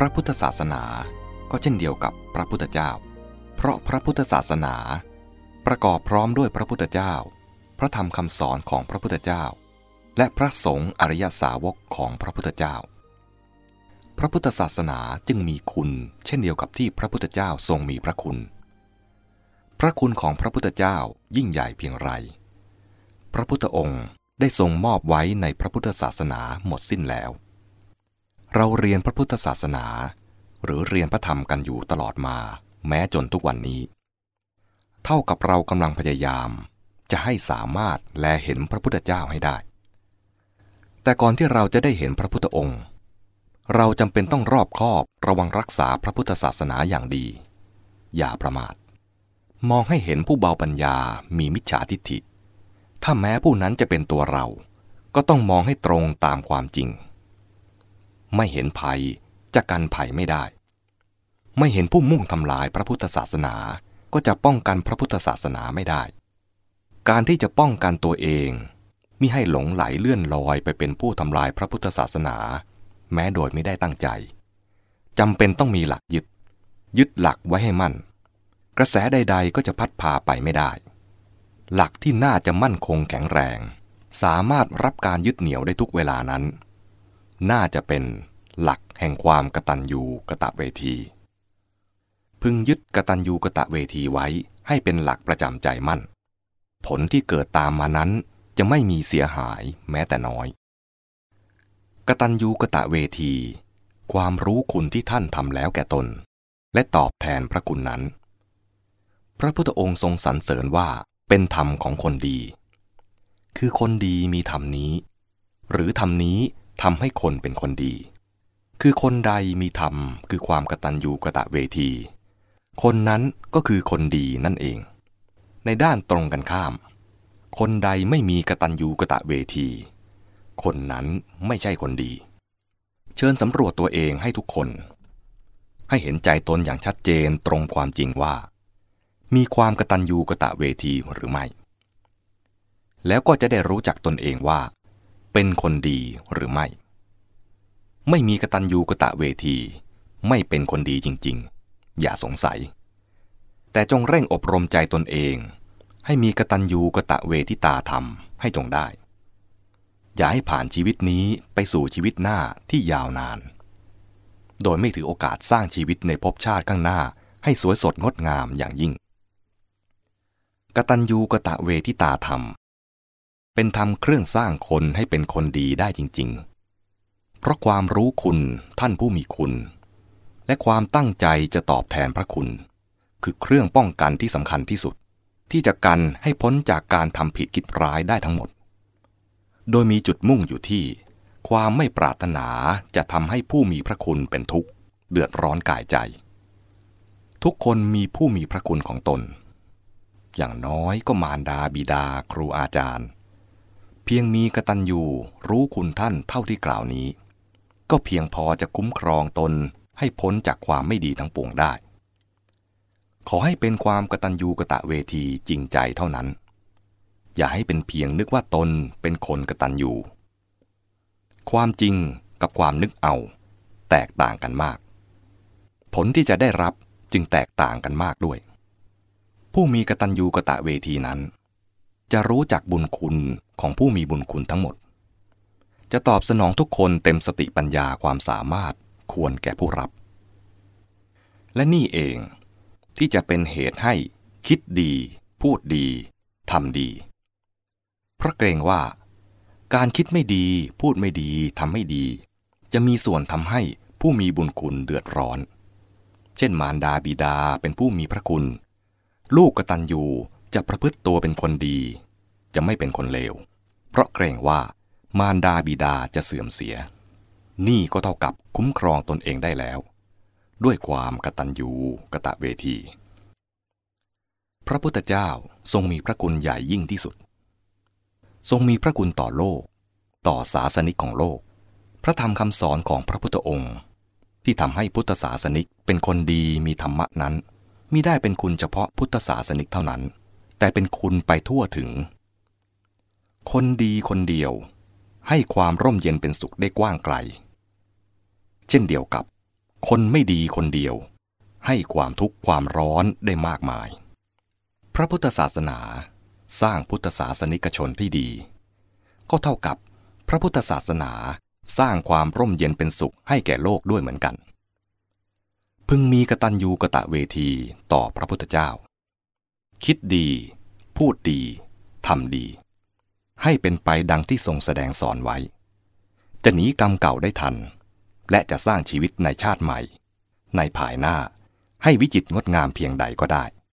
พระพุทธศาสนาก็เช่นเดียวกับพระพุทธเจ้า เพราะพระพุทธศาสนา ประกอบพร้อมด้วยพระพุทธเจ้า พระธรรมคำสอนของพระพุทธเจ้า และพระสงฆ์อริยสาวกของพระพุทธเจ้า พระพุทธศาสนาจึงมีคุณ เช่นเดียวกับที่พระพุทธเจ้าทรงมีพระคุณ พระคุณของพระพุทธเจ้ายิ่งใหญ่เพียงไร พระพุทธองค์ได้ทรงมอบไว้ในพระพุทธศาสนาหมดสิ้นแล้ว เราเรียนพระพุทธศาสนา หรือเรียนพระธรรมกันอยู่ตลอดมา แม้จนทุกวันนี้ เท่ากับเรากำลังพยายาม จะให้สามารถแลเห็นพระพุทธเจ้าให้ได้ แต่ก่อนที่เราจะได้เห็นพระพุทธองค์ เราจำเป็นต้องรอบคอบระวังรักษาพระพุทธศาสนาอย่างดี อย่าประมาท มองให้เห็นผู้เบาปัญญามีมิจฉาทิฏฐิ ถ้าแม้ผู้นั้นจะเป็นตัวเรา ก็ต้องมองให้ตรงตามความจริง ไม่เห็นภัยจะกันภัยไม่ได้ ไม่เห็นผู้มุ่งทำลายพระพุทธศาสนาก็จะป้องกันพระพุทธศาสนาไม่ได้ การที่จะป้องกันตัวเองมิให้หลงไหลเลื่อนลอยไปเป็นผู้ทำลายพระพุทธศาสนา แม้โดยไม่ได้ตั้งใจจำเป็นต้องมีหลักยึด ยึดหลักไว้ให้มั่น กระแสใด ๆ ก็จะพัดพาไปไม่ได้ หลักที่น่าจะมั่นคงแข็งแรง สามารถรับการยึดเหนี่ยวได้ทุกเวลานั้น น่าจะเป็นหลักแห่งความกตัญญูกะตะเวที พึงยึดกตัญญูกะตะเวทีไว้ให้เป็นหลักประจำใจมั่น ผลที่เกิดตามมานั้นจะไม่มีเสียหายแม้แต่น้อย กตัญญูกะตะเวที ความรู้คุณที่ท่านทำแล้วแก่ตน และตอบแทนพระคุณนั้น พระพุทธองค์ทรงสรรเสริญว่าเป็นธรรมของคนดี คือคนดีมีธรรมนี้ หรือธรรมนี้ ทำให้คนเป็นคนดี คือคนใดมีธรรมคือความกตัญญูกะตะเวที คนนั้นก็คือคนดีนั่นเอง ในด้านตรงกันข้าม คนใดไม่มีกตัญญูกะตะเวที คนนั้นไม่ใช่คนดี เชิญสำรวจตัวเองให้ทุกคน ให้เห็นใจตนอย่างชัดเจนตรงความจริงว่า มีความกตัญญูกะตะเวทีหรือไม่ แล้วก็จะได้รู้จักตนเองว่า เป็นคนดีหรือไม่ ไม่มีกตัญญูกะตะเวที ไม่เป็นคนดีจริงๆ อย่าสงสัย แต่จงเร่งอบรมใจตนเอง ให้มีกตัญญูกะตะเวทิตาธรรมให้จงได้ อย่าให้ผ่านชีวิตนี้ไปสู่ชีวิตหน้าที่ยาวนาน โดยไม่ถือโอกาสสร้างชีวิตในภพชาติข้างหน้าให้สวยสดงดงามอย่างยิ่งกตัญญูกะตะเวทิตาธรรม เป็นธรรมเครื่องสร้างคนให้เป็นคนดีได้จริง ๆ เพราะความรู้คุณท่านผู้มีคุณ และความตั้งใจจะตอบแทนพระคุณ คือเครื่องป้องกันที่สำคัญที่สุด ที่จะกันให้พ้นจากการทำผิดคิดร้ายได้ทั้งหมด โดยมีจุดมุ่งอยู่ที่ ความไม่ปรารถนาจะทำให้ผู้มีพระคุณเป็นทุกข์เดือดร้อนกายใจ ทุกคนมีผู้มีพระคุณของตน อย่างน้อยก็มารดาบิดาครูอาจารย์ พียงมีกตัญญูรู้คุณท่านเท่าที่กล่าวนี้ ก็เพียงพอจะคุ้มครองตนให้พ้นจากความไม่ดีทั้งปวงได้ ขอให้เป็นความกตัญญูกะตะเวทีจริงใจเท่านั้น อย่าให้เป็นเพียงนึกว่าตนเป็นคนกตัญญูความจริงกับความนึกเอา แตกต่างกันมาก ผลที่จะได้รับจึงแตกต่างกันมากด้วย ผู้มีกตัญญูกะตะเวทีนั้น จะรู้จักบุญคุณ ของผู้มีบุญคุณทั้งหมด จะตอบสนองทุกคนเต็มสติปัญญาความสามารถควรแก่ผู้รับ และนี่เองที่จะเป็นเหตุให้คิดดี พูดดีทำดีเพราะเกรงว่า การคิดไม่ดีพูดไม่ดีทำไม่ดี จะมีส่วนทำให้ผู้มีบุญคุณเดือดร้อน เช่นมารดาบิดาเป็นผู้มีพระคุณ ลูกกตัญญูจะประพฤติตัวเป็นคนดี จะไม่เป็นคนเลว เพราะเกรงว่ามารดาบิดาจะเสื่อมเสีย นี่ก็เท่ากับคุ้มครองตนเองได้แล้ว ด้วยความกตัญญูกะตะเวที พระพุทธเจ้าทรงมีพระคุณใหญ่ยิ่งที่สุด ทรงมีพระคุณต่อโลก ต่อศาสนิกของโลก พระธรรมคำสอนของพระพุทธองค์ ที่ทำให้พุทธศาสนิกเป็นคนดีมีธรรมะนั้นมิได้เป็นคุณเฉพาะพุทธศาสนิกเท่านั้น แต่เป็นคุณไปทั่วถึง คนดีคนเดียว ให้ความร่มเย็นเป็นสุขได้กว้างไกล เช่นเดียวกับ คนไม่ดีคนเดียว ให้ความทุกข์ความร้อนได้มากมาย พระพุทธศาสนาสร้างพุทธศาสนิกชนที่ดี ก็เท่ากับพระพุทธศาสนาสร้างความร่มเย็นเป็นสุขให้แก่โลกด้วยเหมือนกัน พึงมีกตัญญูกะตะเวทีต่อพระพุทธเจ้า คิดดี พูดดี ทำดี ให้เป็นไปดังที่ทรงแสดงสอนไว้ จะหนีกรรมเก่าได้ทัน และจะสร้างชีวิตในชาติใหม่ ในภายหน้าให้วิจิตรงดงามเพียงใดก็ได้